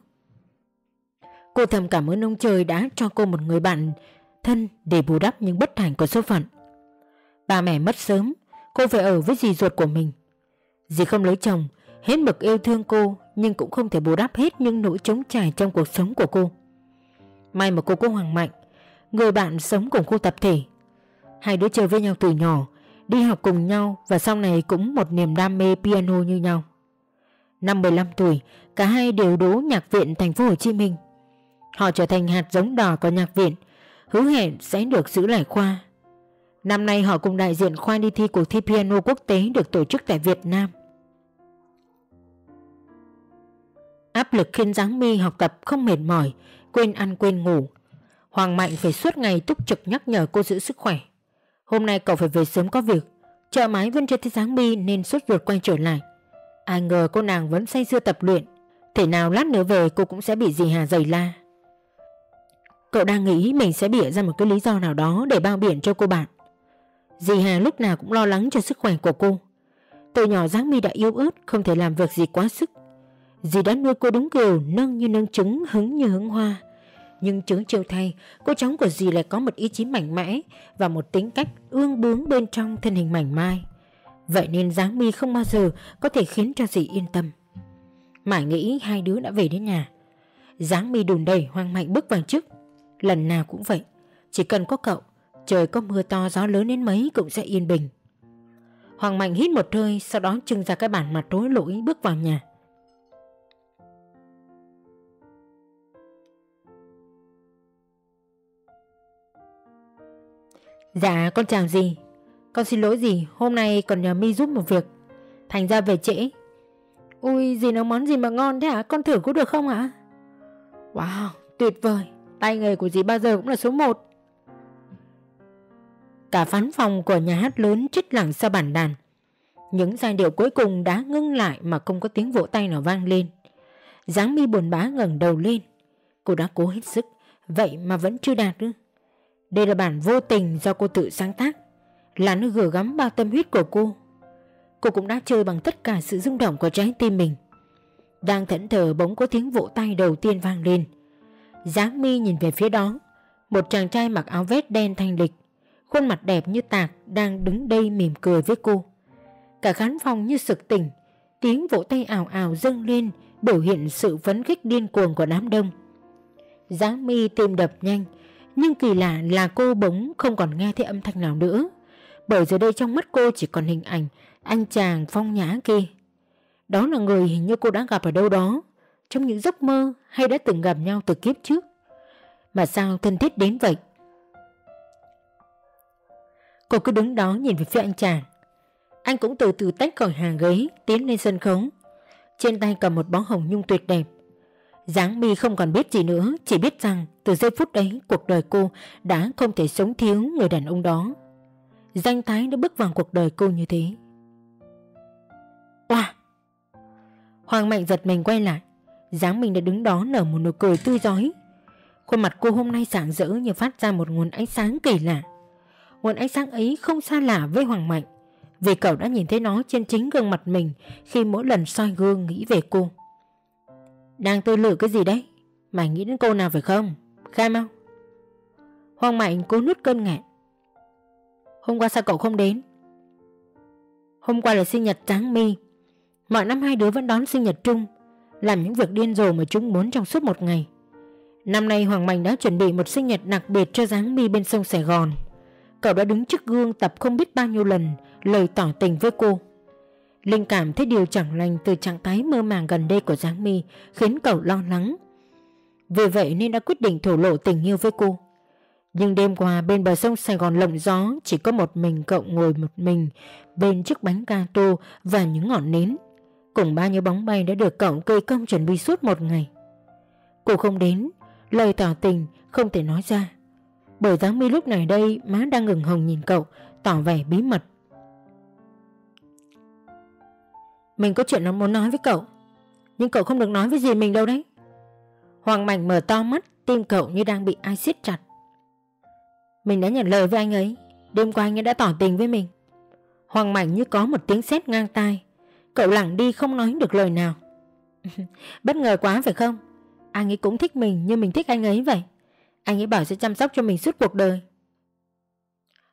Cô thầm cảm ơn ông trời đã cho cô một người bạn thân để bù đắp những bất thành của số phận. Ba mẹ mất sớm, Cô phải ở với dì ruột của mình. Dì không lấy chồng, Hết mực yêu thương cô, Nhưng cũng không thể bù đắp hết những nỗi trống trải trong cuộc sống của cô. May mà cô có Hoàng Mạnh. Người bạn sống cùng khu tập thể. Hai đứa chơi với nhau từ nhỏ, Đi học cùng nhau Và sau này cũng một niềm đam mê piano như nhau. Năm 15 tuổi, Cả hai đều đỗ nhạc viện thành phố Hồ Chí Minh. Họ trở thành hạt giống đỏ của nhạc viện, Hứa hẹn sẽ được giữ lại khoa. Năm nay họ cùng đại diện khoa đi thi cuộc thi piano quốc tế được tổ chức tại Việt Nam. Áp lực khiến Giáng My học tập không mệt mỏi Quên ăn quên ngủ. Hoàng Mạnh phải suốt ngày túc trực nhắc nhở cô giữ sức khỏe. Hôm nay cậu phải về sớm có việc. Chợ mái vẫn chưa thấy Giáng mi nên suốt ruột quay trở lại. Ai ngờ cô nàng vẫn say sưa tập luyện. Thể nào lát nữa về cô cũng sẽ bị dì Hà giày la. Cậu đang nghĩ mình sẽ bịa ra một cái lý do nào đó để bao biển cho cô bạn. Dì Hà lúc nào cũng lo lắng cho sức khỏe của cô. Từ nhỏ Giáng My đã yếu ớt, Không thể làm việc gì quá sức. Dì đã nuôi cô đúng kiểu, Nâng như nâng trứng, hứng như hứng hoa. Nhưng chứng chiêu thay, Cô cháu của dì lại có một ý chí mạnh mẽ Và một tính cách ương bướng bên trong thân hình mảnh mai. Vậy nên Giáng My không bao giờ Có thể khiến cho dì yên tâm. Mãi nghĩ hai đứa đã về đến nhà. Giáng My đùn đầy hoang mạnh bước vào trước. Lần nào cũng vậy, Chỉ cần có cậu, Trời có mưa to gió lớn đến mấy cũng sẽ yên bình. Hoàng Mạnh hít một hơi, Sau đó trưng ra cái bản mặt rối lỗi bước vào nhà. Dạ con chào gì Con xin lỗi gì Hôm nay còn nhờ mi giúp một việc. Thành ra về trễ. Ui gì nấu món gì mà ngon thế hả? Con thử có được không ạ? Wow, tuyệt vời. Tay nghề của dì bao giờ cũng là số 1 Cả phán phòng của nhà hát lớn chích lặng sau bản đàn. Những giai điệu cuối cùng đã ngưng lại Mà không có tiếng vỗ tay nào vang lên. Giáng mi buồn bã ngẩng đầu lên. Cô đã cố hết sức. Vậy mà vẫn chưa đạt được. Đây là bản vô tình do cô tự sáng tác. Là nơi gửi gắm bao tâm huyết của cô. Cô cũng đã chơi bằng tất cả sự rung động của trái tim mình. Đang thẫn thờ bỗng có tiếng vỗ tay đầu tiên vang lên. Giáng mi nhìn về phía đó. Một chàng trai mặc áo vest đen thanh lịch. Khuôn mặt đẹp như tạc Đang đứng đây mỉm cười với cô. Cả khán phòng như sực tỉnh. Tiếng vỗ tay ảo ảo dâng lên, Biểu hiện sự phấn khích điên cuồng của đám đông. Giáng mi tim đập nhanh. Nhưng kỳ lạ là cô bỗng không còn nghe thấy âm thanh nào nữa Bởi giờ đây trong mắt cô chỉ còn hình ảnh Anh chàng phong nhã kia Đó là người hình như cô đã gặp ở đâu đó trong những giấc mơ hay đã từng gặp nhau từ kiếp trước. Mà sao thân thiết đến vậy? Cô cứ đứng đó nhìn về phía anh chàng. Anh cũng từ từ tách khỏi hàng ghế tiến lên sân khấu. Trên tay cầm một bó hồng nhung tuyệt đẹp. Giáng mi không còn biết gì nữa, chỉ biết rằng từ giây phút ấy cuộc đời cô đã không thể sống thiếu người đàn ông đó. Danh thái đã bước vào cuộc đời cô như thế. Wow! Hoàng Mạnh giật mình quay lại dáng mình đã đứng đó nở một nụ cười tươi giói Khuôn mặt cô hôm nay sáng rỡ như phát ra một nguồn ánh sáng kỳ lạ Nguồn ánh sáng ấy không xa lạ với Hoàng Mạnh, Vì cậu đã nhìn thấy nó trên chính gương mặt mình Khi mỗi lần soi gương nghĩ về cô Đang tư lự cái gì đấy Mày nghĩ đến cô nào phải không Khai mau Hoàng Mạnh cố nuốt cơn nghẹn Hôm qua sao cậu không đến Hôm qua là sinh nhật Tráng Mi Mọi năm hai đứa vẫn đón sinh nhật chung, làm những việc điên rồ mà chúng muốn trong suốt một ngày. Năm nay Hoàng Mạnh đã chuẩn bị một sinh nhật đặc biệt cho dáng mi bên sông Sài Gòn. Cậu đã đứng trước gương tập không biết bao nhiêu lần, lời tỏ tình với cô. Linh cảm thấy điều chẳng lành từ trạng thái mơ màng gần đây của Giáng Mi khiến cậu lo lắng. Vì vậy nên đã quyết định thổ lộ tình yêu với cô. Nhưng đêm qua bên bờ sông Sài Gòn lộng gió chỉ có một mình cậu ngồi một mình bên chiếc bánh gato và những ngọn nến cùng bao nhiêu bóng bay đã được cậu cây công chuẩn bị suốt một ngày. Cô không đến, lời tỏ tình không thể nói ra. Bởi dáng mi lúc này đây má đang ngừng hồng nhìn cậu, tỏ vẻ bí mật. Mình có chuyện nó muốn nói với cậu, nhưng cậu không được nói với gì mình đâu đấy. Hoàng Mạnh mở to mắt, tim cậu như đang bị ai siết chặt. Mình đã nhận lời với anh ấy, đêm qua anh ấy đã tỏ tình với mình. Hoàng Mạnh như có một tiếng sét ngang tai, Cậu lặng đi không nói được lời nào. *laughs* Bất ngờ quá phải không? Anh ấy cũng thích mình như mình thích anh ấy vậy. Anh ấy bảo sẽ chăm sóc cho mình suốt cuộc đời.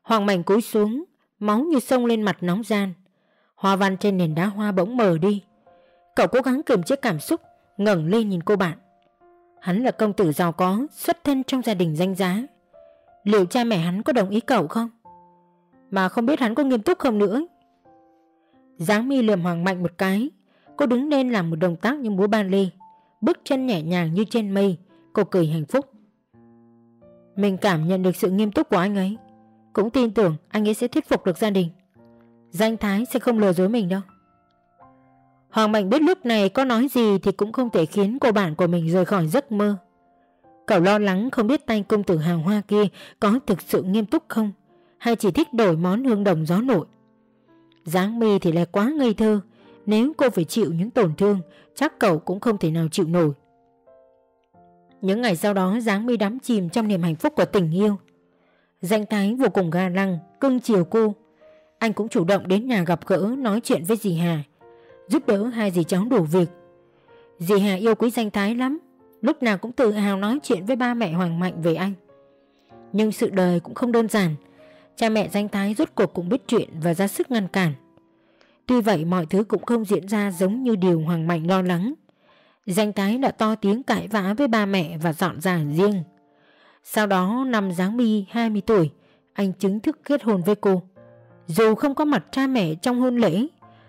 Hoàng Mạnh cúi xuống Máu như sông lên mặt nóng gian. Hoa văn trên nền đá hoa bỗng mờ đi. Cậu cố gắng kiềm chế cảm xúc ngẩng lên nhìn cô bạn. Hắn là công tử giàu có, Xuất thân trong gia đình danh giá. Liệu cha mẹ hắn có đồng ý cậu không? Mà không biết hắn có nghiêm túc không nữa. Giáng mi lườm Hoàng Mạnh một cái, Cô đứng lên làm một động tác như múa ban lê. Bước chân nhẹ nhàng như trên mây, Cô cười hạnh phúc. Mình cảm nhận được sự nghiêm túc của anh ấy. Cũng tin tưởng anh ấy sẽ thuyết phục được gia đình. Danh Thái sẽ không lừa dối mình đâu. Hoàng Mạnh biết lúc này có nói gì Thì cũng không thể khiến cô bạn của mình rời khỏi giấc mơ. Cậu lo lắng không biết tay công tử hàng hoa kia Có thực sự nghiêm túc không, Hay chỉ thích đổi món hương đồng gió nổi. Giáng mi thì lại quá ngây thơ, Nếu cô phải chịu những tổn thương, Chắc cậu cũng không thể nào chịu nổi. Những ngày sau đó, Giáng mi đắm chìm trong niềm hạnh phúc của tình yêu. Danh Thái vô cùng ga lăng, Cưng chiều cô Anh cũng chủ động đến nhà gặp gỡ, Nói chuyện với dì Hà. Giúp đỡ hai dì cháu đủ việc. Dì Hà yêu quý danh Thái lắm, Lúc nào cũng tự hào nói chuyện với ba mẹ Hoàng Mạnh về anh. Nhưng sự đời cũng không đơn giản, Cha mẹ danh Thái rốt cuộc cũng biết chuyện và ra sức ngăn cản. Tuy vậy mọi thứ cũng không diễn ra giống như điều Hoàng Mạnh lo lắng. Danh Thái đã to tiếng cãi vã với ba mẹ và dọn ra riêng. Sau đó năm Giáng My 20 tuổi, Anh chính thức kết hôn với cô. Dù không có mặt cha mẹ trong hôn lễ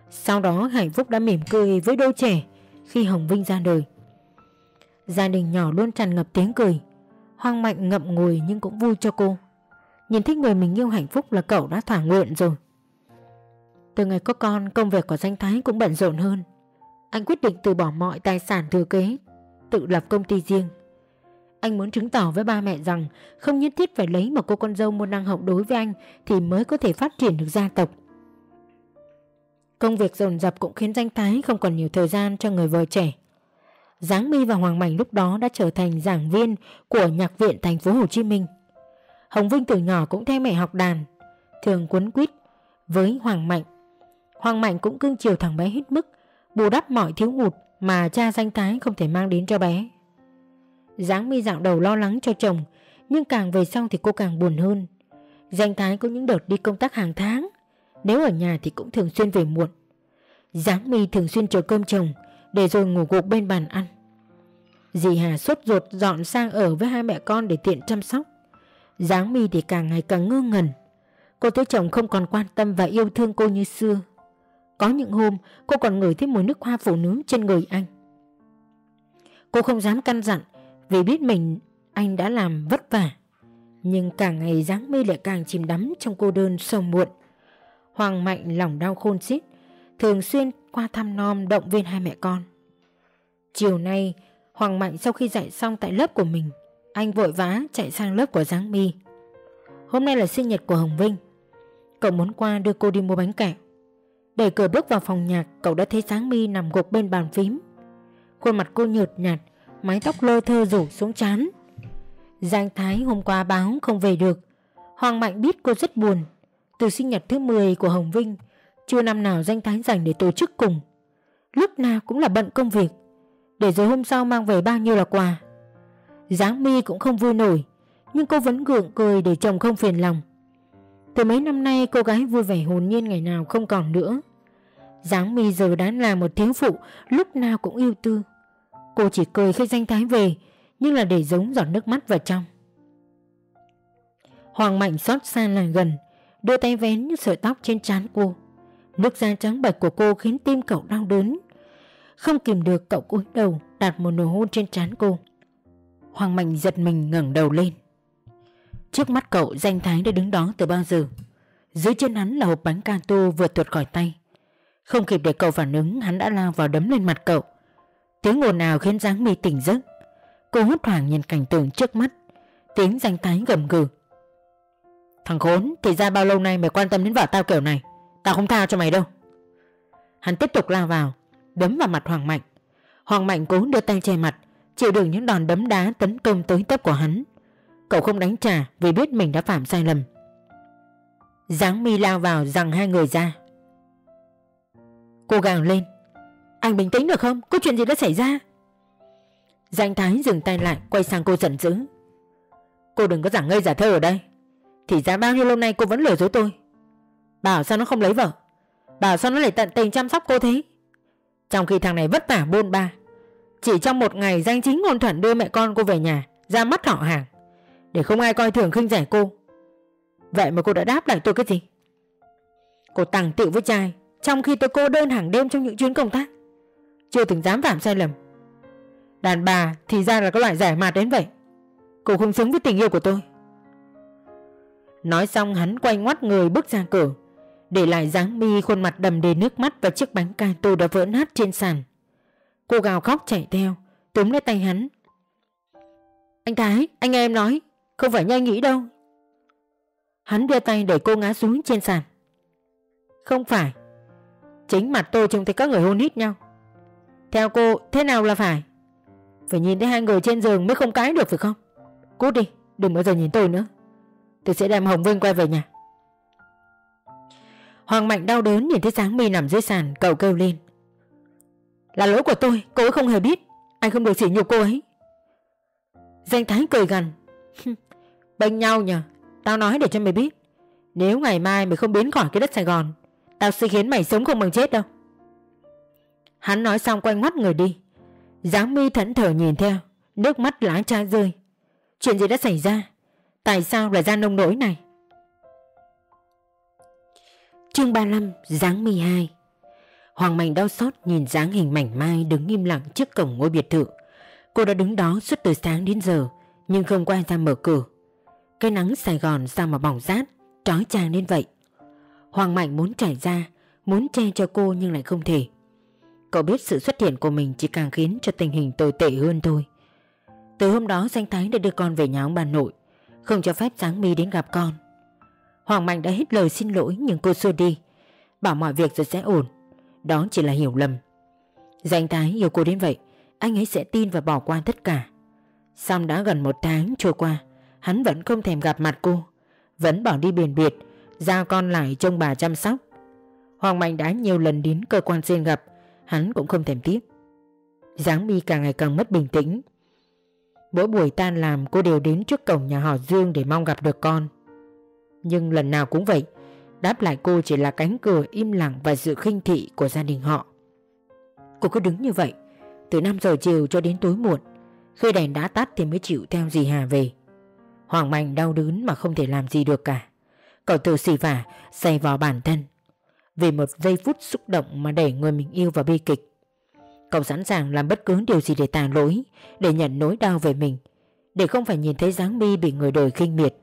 sau đó hạnh phúc đã mỉm cười với đôi trẻ Khi Hồng Vinh ra đời. Gia đình nhỏ luôn tràn ngập tiếng cười. Hoang Mạnh ngậm ngùi nhưng cũng vui cho cô. Nhìn thấy người mình yêu hạnh phúc là cậu đã thỏa nguyện rồi. Từ ngày có con, công việc của danh thái cũng bận rộn hơn. Anh quyết định từ bỏ mọi tài sản thừa kế, Tự lập công ty riêng. Anh muốn chứng tỏ với ba mẹ rằng Không nhất thiết phải lấy một cô con dâu môn năng hậu đối với anh Thì mới có thể phát triển được gia tộc. Công việc dồn dập cũng khiến danh thái không còn nhiều thời gian cho người vợ trẻ Giáng My và Hoàng Mạnh lúc đó đã trở thành giảng viên của nhạc viện thành phố Hồ Chí Minh. Hồng Vinh từ nhỏ cũng theo mẹ học đàn, thường quấn quýt với Hoàng Mạnh. Hoàng Mạnh cũng cưng chiều thằng bé hết mức, bù đắp mọi thiếu hụt mà cha danh thái không thể mang đến cho bé. Giáng mi dạo đầu lo lắng cho chồng, nhưng càng về sau thì cô càng buồn hơn. Danh thái có những đợt đi công tác hàng tháng, nếu ở nhà thì cũng thường xuyên về muộn. Giáng mi thường xuyên chờ cơm chồng, để rồi ngủ gục bên bàn ăn. Dì Hà sốt ruột dọn sang ở với hai mẹ con để tiện chăm sóc. Giáng mi thì càng ngày càng ngơ ngẩn. Cô thấy chồng không còn quan tâm và yêu thương cô như xưa. Có những hôm cô còn ngửi thấy mùi nước hoa phụ nữ trên người anh. Cô không dám căn dặn vì biết mình anh đã làm vất vả. Nhưng càng ngày Giáng mi lại càng chìm đắm trong cô đơn sâu muộn. Hoàng Mạnh lòng đau khôn xiết, thường xuyên qua thăm nom động viên hai mẹ con. Chiều nay Hoàng Mạnh sau khi dạy xong tại lớp của mình Anh vội vã chạy sang lớp của Giáng My Hôm nay là sinh nhật của Hồng Vinh. Cậu muốn qua đưa cô đi mua bánh kẹo. Đẩy cửa bước vào phòng nhạc Cậu đã thấy Giáng My nằm gục bên bàn phím. Khuôn mặt cô nhợt nhạt Mái tóc lơ thơ rủ xuống chán Giang Thái hôm qua báo không về được. Hoàng Mạnh biết cô rất buồn từ sinh nhật thứ 10 của Hồng Vinh, Chưa năm nào danh Thái dành để tổ chức cùng. Lúc nào cũng là bận công việc, để rồi hôm sau mang về bao nhiêu là quà. Giáng mi cũng không vui nổi, Nhưng cô vẫn gượng cười để chồng không phiền lòng. Từ mấy năm nay cô gái vui vẻ hồn nhiên ngày nào không còn nữa. Giáng mi giờ đã là một thiếu phụ, Lúc nào cũng yêu tư. Cô chỉ cười khi danh thái về, Nhưng là để giống giọt nước mắt vào trong. Hoàng Mạnh xót xa lại gần Đưa tay vén những sợi tóc trên trán cô. Nước da trắng bạch của cô khiến tim cậu đau đớn. Không kìm được, cậu cúi đầu, đặt một nụ hôn trên trán cô. Hoàng Mạnh giật mình ngẩng đầu lên. Trước mắt cậu, danh thái đã đứng đó từ bao giờ? Dưới chân hắn là hộp bánh canto vừa tuột khỏi tay. Không kịp để cậu phản ứng, Hắn đã lao vào đấm lên mặt cậu. Tiếng ồn nào khiến dáng mi tỉnh giấc. Cô hốt hoảng nhìn cảnh tượng trước mắt. Tiếng danh thái gầm gừ. Thằng khốn Thì ra bao lâu nay mày quan tâm đến vợ tao kiểu này Tao không tha cho mày đâu Hắn tiếp tục lao vào đấm vào mặt Hoàng Mạnh. Hoàng Mạnh cố đưa tay che mặt, chịu đựng những đòn đấm đá tấn công tới tấp của hắn. Cậu không đánh trả vì biết mình đã phạm sai lầm. Giáng mi lao vào rằng hai người ra. Cô gào lên. Anh bình tĩnh được không? Có chuyện gì đã xảy ra? Danh Thái dừng tay lại quay sang cô giận dữ. Cô đừng có giả ngây giả thơ ở đây. Thì ra bao nhiêu lâu nay cô vẫn lừa dối tôi. Bảo sao nó không lấy vợ? Bảo sao nó lại tận tình chăm sóc cô thế? Trong khi thằng này vất vả bôn ba, Chỉ trong một ngày danh chính ngôn thuận đưa mẹ con cô về nhà, Ra mắt họ hàng, Để không ai coi thường khinh rẻ cô. Vậy mà cô đã đáp lại tôi cái gì? Cô tàng tiệu với trai, Trong khi tôi cô đơn hàng đêm trong những chuyến công tác. Chưa từng dám phạm sai lầm. Đàn bà thì ra là có loại giải mạt đến vậy. Cô không xứng với tình yêu của tôi. Nói xong hắn quay ngoắt người bước ra cửa. Để lại dáng mi khuôn mặt đầm đầy nước mắt Và chiếc bánh cà tô đã vỡ nát trên sàn. Cô gào khóc chạy theo Túm lấy tay hắn. Anh Thái, anh nghe em nói Không phải như anh nghĩ đâu. Hắn đưa tay để cô ngã xuống trên sàn. Không phải Chính mặt tôi trông thấy các người hôn hít nhau. Theo cô thế nào là phải? Phải nhìn thấy hai người trên giường mới không cái được phải không? Cút đi Đừng bao giờ nhìn tôi nữa. Tôi sẽ đem Hồng Vinh quay về nhà. Hoàng Mạnh đau đớn nhìn thấy Giáng My nằm dưới sàn Cậu kêu lên. Là lỗi của tôi, Cô ấy không hề biết. Anh không được sỉ nhục cô ấy. Danh Thái cười gần Bênh nhau nhờ. Tao nói để cho mày biết. Nếu ngày mai mày không biến khỏi cái đất Sài Gòn, Tao sẽ khiến mày sống không bằng chết đâu. Hắn nói xong quay ngoắt người đi. Giáng mi thẫn thờ nhìn theo, Nước mắt lá cha rơi. Chuyện gì đã xảy ra? Tại sao lại ra nông nỗi này Chương 35 Giáng mi 2 Hoàng Mạnh đau xót nhìn dáng hình mảnh mai đứng im lặng trước cổng ngôi biệt thự. Cô đã đứng đó suốt từ sáng đến giờ nhưng không ai ra mở cửa. Cái nắng Sài Gòn sao mà bỏng rát, trói chang đến vậy. Hoàng Mạnh muốn chạy ra, muốn che cho cô nhưng lại không thể. Cậu biết sự xuất hiện của mình chỉ càng khiến cho tình hình tồi tệ hơn thôi. Từ hôm đó danh Thái đã đưa con về nhà ông bà nội, không cho phép Giáng My đến gặp con. Hoàng Mạnh đã hết lời xin lỗi nhưng cô xua đi, bảo mọi việc rồi sẽ ổn. Đó chỉ là hiểu lầm. Danh tái yêu cô đến vậy, anh ấy sẽ tin và bỏ qua tất cả. Xong đã gần một tháng trôi qua, hắn vẫn không thèm gặp mặt cô, vẫn bỏ đi biển biệt, giao con lại trông bà chăm sóc. Hoàng Mạnh đã nhiều lần đến cơ quan xin gặp, hắn cũng không thèm tiếp. Giáng mi càng ngày càng mất bình tĩnh. Mỗi buổi tan làm cô đều đến trước cổng nhà họ Dương để mong gặp được con. Nhưng lần nào cũng vậy, đáp lại cô chỉ là cánh cửa im lặng và sự khinh thị của gia đình họ. Cô cứ đứng như vậy, từ 5 giờ chiều cho đến tối muộn, khi đèn đã tắt thì mới chịu theo dì Hà về. Hoàng Mạnh đau đớn mà không thể làm gì được cả. Cậu tự xỉ vả, say vào bản thân. Vì một giây phút xúc động mà đẩy người mình yêu vào bi kịch. Cậu sẵn sàng làm bất cứ điều gì để tàn lỗi, để nhận nỗi đau về mình, để không phải nhìn thấy dáng mi bị người đời khinh miệt.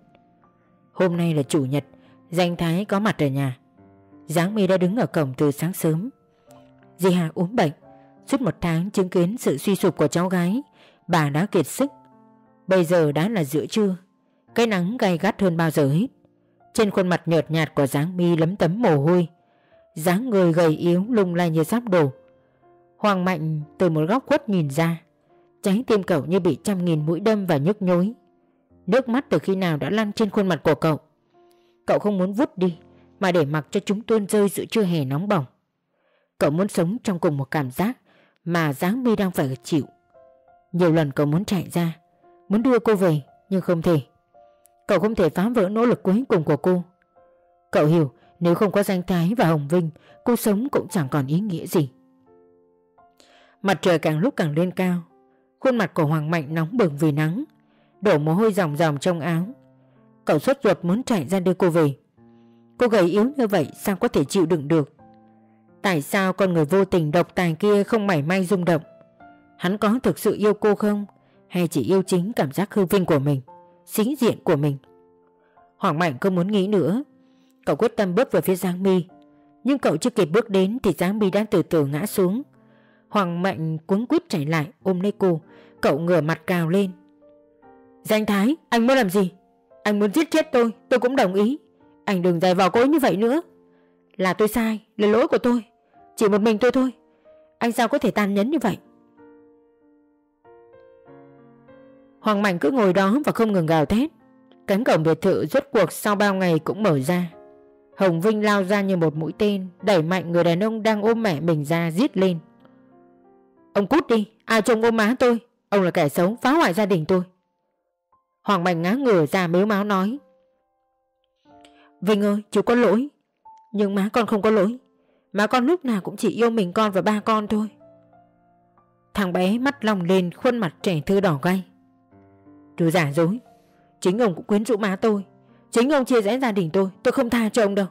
Hôm nay là chủ nhật, danh thái có mặt ở nhà. Giáng mi đã đứng ở cổng từ sáng sớm. Dì Hà ốm bệnh, suốt một tháng chứng kiến sự suy sụp của cháu gái, bà đã kiệt sức. Bây giờ đã là giữa trưa, cái nắng gay gắt hơn bao giờ hết. Trên khuôn mặt nhợt nhạt của Giáng mi lấm tấm mồ hôi, dáng người gầy yếu lung lay như sắp đổ. Hoàng Mạnh từ một góc khuất nhìn ra, trái tim cậu như bị trăm nghìn mũi đâm và nhức nhối. Nước mắt từ khi nào đã lăn trên khuôn mặt của cậu. Cậu không muốn vút đi, mà để mặc cho chúng tuôn rơi giữa trưa hè nóng bỏng. Cậu muốn sống trong cùng một cảm giác mà dáng mi đang phải chịu. Nhiều lần cậu muốn chạy ra, muốn đưa cô về nhưng không thể. Cậu không thể phá vỡ nỗ lực cuối cùng của cô. Cậu hiểu nếu không có danh thái và Hồng Vinh, cô sống cũng chẳng còn ý nghĩa gì. Mặt trời càng lúc càng lên cao, khuôn mặt của Hoàng Mạnh nóng bừng vì nắng, đổ mồ hôi ròng ròng trong áo. Cậu sốt ruột muốn chạy ra đưa cô về. Cô gầy yếu như vậy sao có thể chịu đựng được? Tại sao con người vô tình độc tài kia không mảy may rung động? Hắn có thực sự yêu cô không? Hay chỉ yêu chính cảm giác hư vinh của mình? xính diện của mình? Hoàng Mạnh không muốn nghĩ nữa. Cậu quyết tâm bước về phía Giang Mi. Nhưng cậu chưa kịp bước đến thì Giang Mi đã từ từ ngã xuống. Hoàng Mạnh cuống quýt chạy lại ôm lấy cô. Cậu ngửa mặt cào lên. Danh Thái, anh muốn làm gì? Anh muốn giết chết tôi, tôi cũng đồng ý. Anh đừng dài vào cối như vậy nữa. Là tôi sai, là lỗi của tôi. Chỉ một mình tôi thôi. Anh sao có thể tàn nhẫn như vậy? Hoàng Mạnh cứ ngồi đó và không ngừng gào thét. Cánh cổng biệt thự rốt cuộc sau bao ngày cũng mở ra. Hồng Vinh lao ra như một mũi tên, đẩy mạnh người đàn ông đang ôm mẹ mình ra giết lên. Ông cút đi, ai trông ôm má tôi, ông là kẻ xấu phá hoại gia đình tôi. Hoàng Mạnh ngã ngửa ra mếu máu nói. Vinh ơi, chú có lỗi. Nhưng má con không có lỗi. Má con lúc nào cũng chỉ yêu mình con và ba con thôi. Thằng bé mắt long lên khuôn mặt trẻ thơ đỏ gay. Chú giả dối Chính ông cũng quyến rũ má tôi. Chính ông chia rẽ gia đình tôi Tôi không tha cho ông đâu.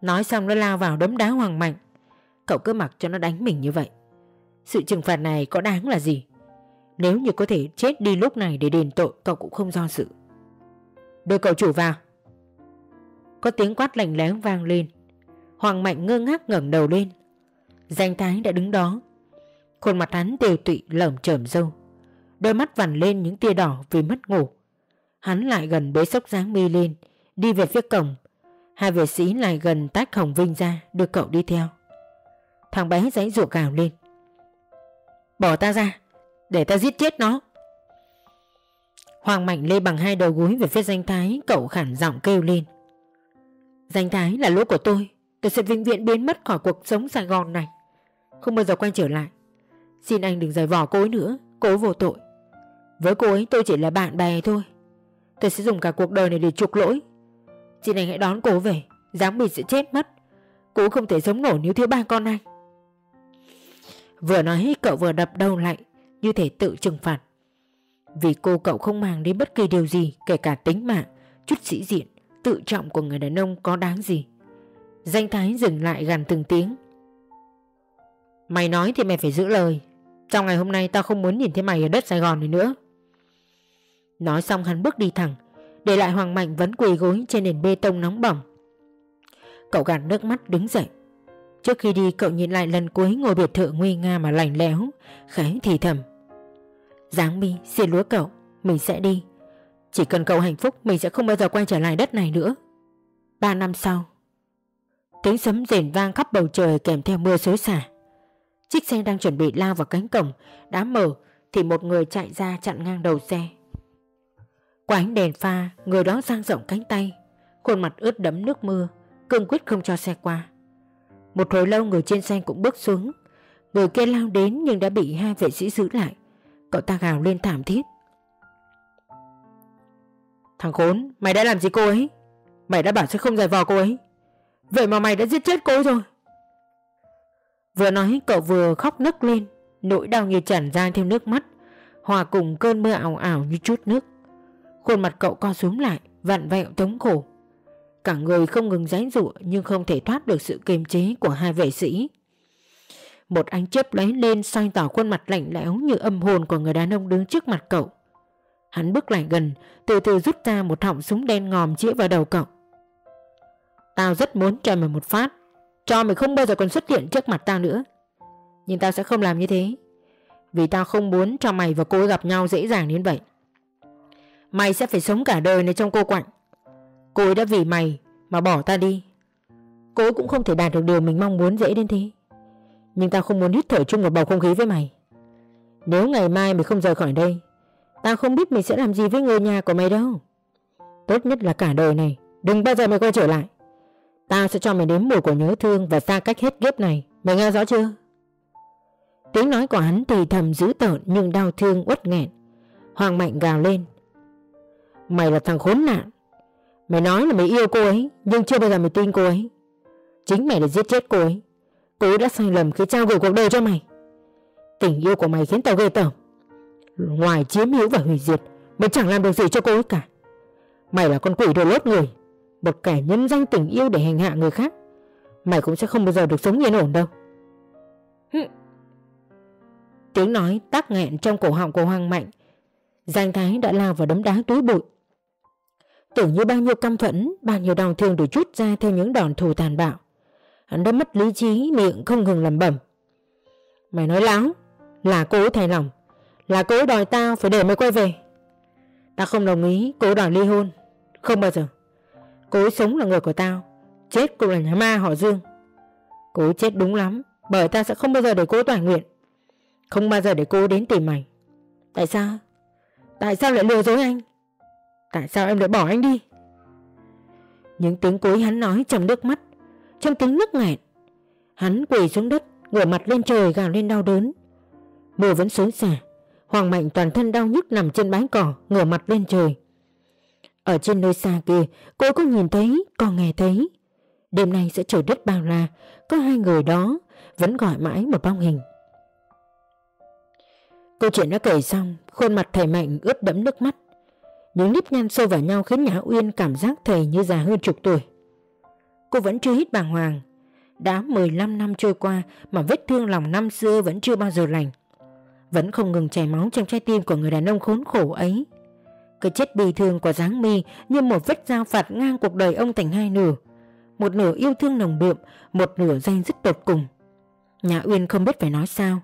Nói xong nó lao vào đấm đá Hoàng Mạnh. Cậu cứ mặc cho nó đánh mình như vậy. Sự trừng phạt này có đáng là gì? Nếu như có thể chết đi lúc này để đền tội, Cậu cũng không do sự Đưa cậu chủ vào. Có tiếng quát lạnh lẽo vang lên. Hoàng Mạnh ngơ ngác ngẩng đầu lên. Danh Thái đã đứng đó. Khuôn mặt hắn tiều tụy, lởm chởm dâu Đôi mắt vằn lên những tia đỏ vì mất ngủ. Hắn lại gần bế sốc dáng mi lên, Đi về phía cổng. Hai vệ sĩ lại gần tách Hồng Vinh ra, Đưa cậu đi theo. Thằng bé giấy ruột gào lên. Bỏ ta ra, Để ta giết chết nó. Hoàng Mạnh lê bằng hai đầu gối về phía danh thái, Cậu khản giọng kêu lên. Danh thái là lỗi của tôi Tôi sẽ vĩnh viễn biến mất khỏi cuộc sống Sài Gòn này. Không bao giờ quay trở lại. Xin anh đừng giải vò cô ấy nữa, Cô ấy vô tội. Với cô ấy, tôi chỉ là bạn bè thôi. Tôi sẽ dùng cả cuộc đời này để chuộc lỗi. Xin anh hãy đón cô về Giáng bị sẽ chết mất. Cô không thể sống nổi nếu thiếu ba con anh. Vừa nói cậu vừa đập đầu lại, Như thể tự trừng phạt. Vì cô cậu không mang đến bất kỳ điều gì, Kể cả tính mạng, Chút sĩ diện, Tự trọng của người đàn ông có đáng gì. Danh thái dừng lại gần từng tiếng. Mày nói thì mày phải giữ lời. Trong ngày hôm nay tao không muốn nhìn thấy mày ở đất Sài Gòn này nữa. Nói xong hắn bước đi thẳng, Để lại Hoàng Mạnh vẫn quỳ gối trên nền bê tông nóng bỏng. Cậu gạt nước mắt đứng dậy. Trước khi đi, cậu nhìn lại lần cuối ngôi biệt thự nguy nga mà lạnh lẽo. Khẽ thì thầm. Giáng mi, xin lúa cậu, Mình sẽ đi. Chỉ cần cậu hạnh phúc, Mình sẽ không bao giờ quay trở lại đất này nữa. Ba năm sau, Tiếng sấm rền vang khắp bầu trời kèm theo mưa xối xả. Chiếc xe đang chuẩn bị lao vào cánh cổng, Đã mở Thì một người chạy ra chặn ngang đầu xe. Qua ánh đèn pha, Người đó dang rộng cánh tay, Khuôn mặt ướt đẫm nước mưa, Cương quyết không cho xe qua. Một hồi lâu người trên xe cũng bước xuống. Người kia lao đến nhưng đã bị hai vệ sĩ giữ lại. Cậu ta gào lên thảm thiết. Thằng khốn, Mày đã làm gì cô ấy? Mày đã bảo sẽ không giải vò cô ấy. Vậy mà mày đã giết chết cô ấy rồi. Vừa nói, cậu vừa khóc nức lên. Nỗi đau như tràn ra thêm nước mắt. Hòa cùng cơn mưa ảo ảo như chút nước. Khuôn mặt cậu co xuống lại, Vặn vẹo thống khổ. Cả người không ngừng giãy giụa, Nhưng không thể thoát được sự kiềm chế của hai vệ sĩ. Một ánh chớp lấy lên soi tỏ khuôn mặt lạnh lẽo Như âm hồn của người đàn ông đứng trước mặt cậu. Hắn bước lại gần, Từ từ rút ra một họng súng đen ngòm chĩa vào đầu cậu. Tao rất muốn cho mày một phát, Cho mày không bao giờ còn xuất hiện trước mặt tao nữa. Nhưng tao sẽ không làm như thế, Vì tao không muốn cho mày và cô ấy gặp nhau dễ dàng đến vậy. Mày sẽ phải sống cả đời này trong cô quạnh. Cô ấy đã vì mày mà bỏ ta đi. Cô ấy cũng không thể đạt được điều mình mong muốn dễ đến thế. Nhưng tao không muốn hít thở chung một bầu không khí với mày. Nếu ngày mai mày không rời khỏi đây Tao không biết mày sẽ làm gì với người nhà của mày đâu. Tốt nhất là cả đời này, Đừng bao giờ mày quay trở lại. Tao sẽ cho mày đến mùi của nhớ thương Và xa cách hết kiếp này. Mày nghe rõ chưa? Tiếng nói của hắn thì thầm dữ tợn Nhưng đau thương uất nghẹn. Hoàng Mạnh gào lên. Mày là thằng khốn nạn. Mày nói là mày yêu cô ấy Nhưng chưa bao giờ mày tin cô ấy. Chính mày đã giết chết cô ấy. Cô ấy đã sai lầm khi trao gửi cuộc đời cho mày. Tình yêu của mày khiến tao ghê tởm. Ngoài chiếm hữu và hủy diệt Mày chẳng làm được gì cho cô ấy cả. Mày là con quỷ đồ lốt người Một kẻ nhân danh tình yêu để hành hạ người khác. Mày cũng sẽ không bao giờ được sống yên ổn đâu. Tiếng nói tắc nghẹn trong cổ họng của Hoàng Mạnh. Giang Thái đã lao vào đấm đá túi bụi Tưởng như bao nhiêu căm phẫn Bao nhiêu đau thương được chút ra theo những đòn thù tàn bạo. Hắn đã mất lý trí, Miệng không ngừng lầm bẩm. Mày nói láo, Là cô ấy thay lòng, Là cô ấy đòi tao phải để mày quay về. Tao không đồng ý cô ấy đòi ly hôn, Không bao giờ. Cô ấy sống là người của tao, Chết cũng là nhà ma họ Dương. Cô ấy chết đúng lắm, Bởi tao sẽ không bao giờ để cô ấy toàn nguyện, Không bao giờ để cô đến tìm mày. Tại sao? Tại sao lại lừa dối anh? Tại sao em lại bỏ anh đi? Những tiếng cuối hắn nói trong nước mắt Trong tiếng nước nghẹn. Hắn quỳ xuống đất Ngửa mặt lên trời gào lên đau đớn. Mưa vẫn xối xả Hoàng Mạnh toàn thân đau nhức nằm trên bãi cỏ Ngửa mặt lên trời. Ở trên nơi xa kia Cô có nhìn thấy, có nghe thấy. Đêm nay sẽ trời đất bao la Có hai người đó Vẫn gọi mãi một bóng hình. Câu chuyện đã kể xong Khuôn mặt thầy Mạnh ướt đẫm nước mắt. Những nếp nhăn sâu vào nhau khiến Nhã Uyên cảm giác thầy như già hơn chục tuổi. Cô vẫn chưa hít bàng hoàng. Đã 15 năm trôi qua Mà vết thương lòng năm xưa vẫn chưa bao giờ lành. Vẫn không ngừng chảy máu trong trái tim của người đàn ông khốn khổ ấy. Cái chết bi thương của dáng mi Như một vết dao phạt ngang cuộc đời ông thành hai nửa. Một nửa yêu thương nồng đượm, Một nửa danh dứt tột cùng. Nhà Uyên không biết phải nói sao.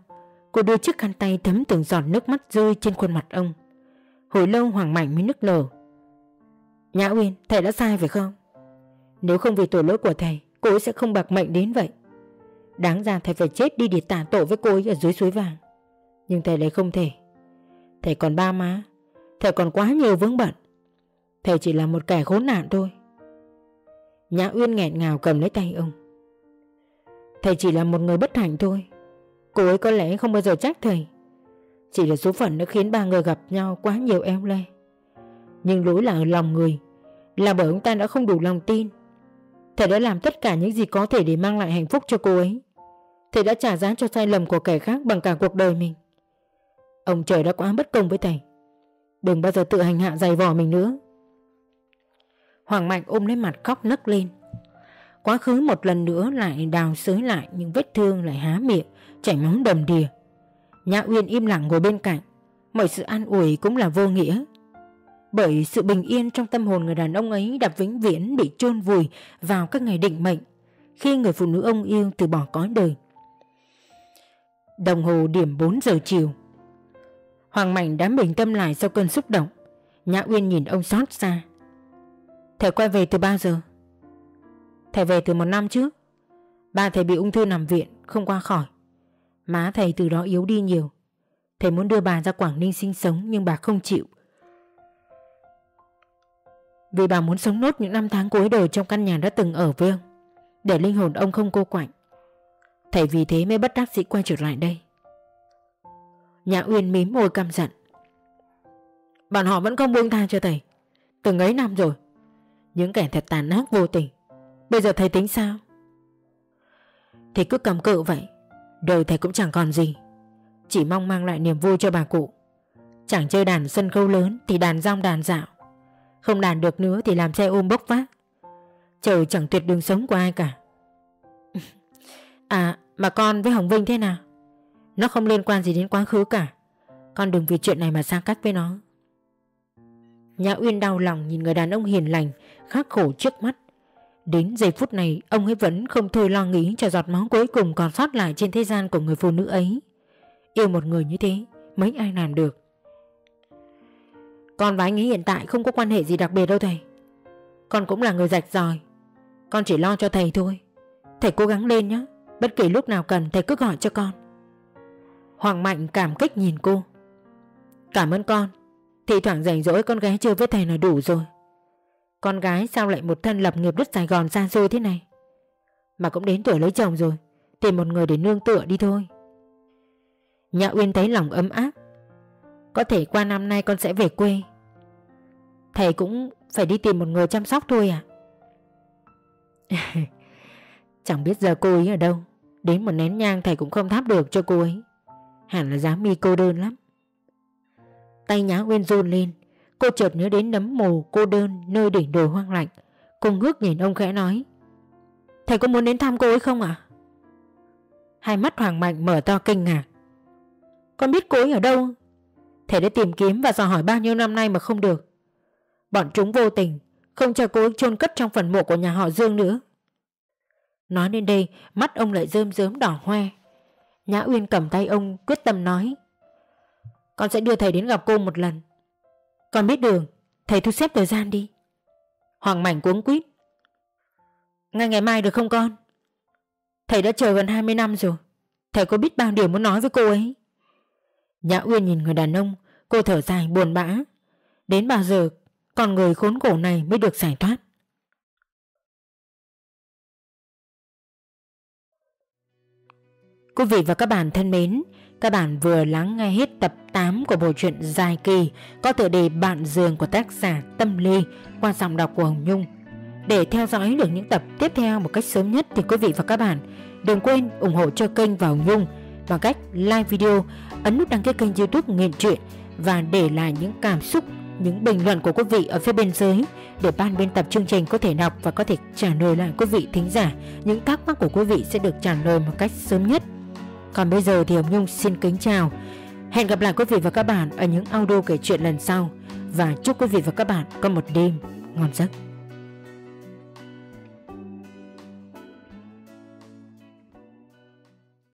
Cô đưa chiếc khăn tay thấm từng giọt nước mắt rơi trên khuôn mặt ông. Hồi lâu Hoàng Mạnh mới nức nở Nhã Uyên, thầy đã sai phải không? Nếu không vì tội lỗi của thầy Cô ấy sẽ không bạc mệnh đến vậy. Đáng ra thầy phải chết đi để tả tội với cô ấy ở dưới suối vàng. Nhưng thầy lại không thể. Thầy còn ba má. Thầy còn quá nhiều vướng bận. Thầy chỉ là một kẻ khốn nạn thôi. Nhã Uyên nghẹn ngào cầm lấy tay ông. Thầy chỉ là một người bất hạnh thôi. Cô ấy có lẽ không bao giờ trách thầy. Chỉ là số phận đã khiến ba người gặp nhau quá nhiều eo lê Nhưng lỗi là ở lòng người, Là bởi ông ta đã không đủ lòng tin. Thầy đã làm tất cả những gì có thể để mang lại hạnh phúc cho cô ấy. Thầy đã trả giá cho sai lầm của kẻ khác bằng cả cuộc đời mình. Ông trời đã quá bất công với thầy. Đừng bao giờ tự hành hạ dày vò mình nữa. Hoàng Mạnh ôm lấy mặt khóc nấc lên. Quá khứ một lần nữa lại đào xới lại những vết thương lại há miệng, chảy máu đầm đìa. Nhã Uyên im lặng ngồi bên cạnh, mọi sự an ủi cũng là vô nghĩa. Bởi sự bình yên trong tâm hồn người đàn ông ấy đã vĩnh viễn bị chôn vùi vào các ngày định mệnh khi người phụ nữ ông yêu từ bỏ cõi đời. Đồng hồ điểm 4 giờ chiều. Hoàng Mạnh đã bình tâm lại sau cơn xúc động. Nhã Uyên nhìn ông xót xa. Thầy quay về từ bao giờ? Thầy về từ một năm trước. Ba thầy bị ung thư nằm viện, không qua khỏi. Má thầy từ đó yếu đi nhiều. Thầy muốn đưa bà ra Quảng Ninh sinh sống, Nhưng bà không chịu. Vì bà muốn sống nốt những năm tháng cuối đời Trong căn nhà đã từng ở với ông, Để linh hồn ông không cô quạnh. Thầy vì thế mới bất đắc dĩ quay trở lại đây. Nhà Uyên mím môi căm giận. Bọn họ vẫn không buông tha cho thầy. Từng ấy năm rồi, Những kẻ thật tàn ác vô tình. Bây giờ thầy tính sao? Thầy cứ cầm cự vậy. Đời thầy cũng chẳng còn gì. Chỉ mong mang lại niềm vui cho bà cụ. Chẳng chơi đàn sân khấu lớn Thì đàn rong đàn dạo. Không đàn được nữa thì làm xe ôm bốc vác. Trời chẳng tuyệt đường sống của ai cả. À mà con với Hồng Vinh thế nào? Nó không liên quan gì đến quá khứ cả. Con đừng vì chuyện này mà xa cách với nó. Nhã Uyên đau lòng nhìn người đàn ông hiền lành, Khắc khổ trước mắt. Đến giây phút này, ông ấy vẫn không thôi lo nghĩ cho giọt máu cuối cùng còn sót lại trên thế gian của người phụ nữ ấy. Yêu một người như thế, mấy ai làm được. Con và anh ấy hiện tại không có quan hệ gì đặc biệt đâu thầy. Con cũng là người rạch ròi. Con chỉ lo cho thầy thôi. Thầy cố gắng lên nhé. Bất kỳ lúc nào cần, thầy cứ gọi cho con. Hoàng Mạnh cảm kích nhìn cô. Cảm ơn con. Thì thoảng rảnh rỗi con gái chơi với thầy là đủ rồi. Con gái sao lại một thân lập nghiệp đất Sài Gòn xa xôi thế này? Mà cũng đến tuổi lấy chồng rồi Tìm một người để nương tựa đi thôi. Nhã Uyên thấy lòng ấm áp. Có thể qua năm nay con sẽ về quê. Thầy cũng phải đi tìm một người chăm sóc thôi à *laughs* Chẳng biết giờ cô ấy ở đâu. Đến một nén nhang thầy cũng không thắp được cho cô ấy. Hẳn là dám mi cô đơn lắm. Tay Nhã Uyên run lên. Cô chợt nhớ đến nấm mồ cô đơn nơi đỉnh đồi hoang lạnh. Cô ngước nhìn ông khẽ nói. Thầy có muốn đến thăm cô ấy không ạ? Hai mắt Hoàng Mạnh mở to kinh ngạc. Con biết cô ấy ở đâu? Thầy đã tìm kiếm và dò hỏi bao nhiêu năm nay mà không được. Bọn chúng vô tình, không cho cô ấy chôn cất trong phần mộ của nhà họ Dương nữa. Nói đến đây, mắt ông lại rơm rớm đỏ hoe. Nhã Uyên cầm tay ông quyết tâm nói. Con sẽ đưa thầy đến gặp cô một lần. Con biết đường. Thầy thu xếp thời gian đi. Hoàng mảnh cuống quýt. Ngay ngày mai được không con? Thầy đã chờ gần 20 năm rồi. Thầy có biết bao điều muốn nói với cô ấy? Nhã Uyên nhìn người đàn ông. Cô thở dài buồn bã. Đến bao giờ Con người khốn khổ này mới được giải thoát? Quý vị và các bạn thân mến các bạn vừa lắng nghe hết tập 8 của bộ truyện dài kỳ có tựa đề Bạn giường của tác giả Tâm Ly qua giọng đọc của Hồng Nhung. Để theo dõi được những tập tiếp theo một cách sớm nhất thì quý vị và các bạn đừng quên ủng hộ cho kênh và hồng Nhung bằng cách like video, ấn nút đăng ký kênh youtube Nghiện Truyện và để lại những cảm xúc, những bình luận của quý vị ở phía bên dưới để ban biên tập chương trình có thể đọc và có thể trả lời lại quý vị thính giả. Những thắc mắc của quý vị sẽ được trả lời một cách sớm nhất. Còn bây giờ thì Hồng Nhung xin kính chào. Hẹn gặp lại quý vị và các bạn ở những audio kể chuyện lần sau và chúc quý vị và các bạn có một đêm ngon giấc.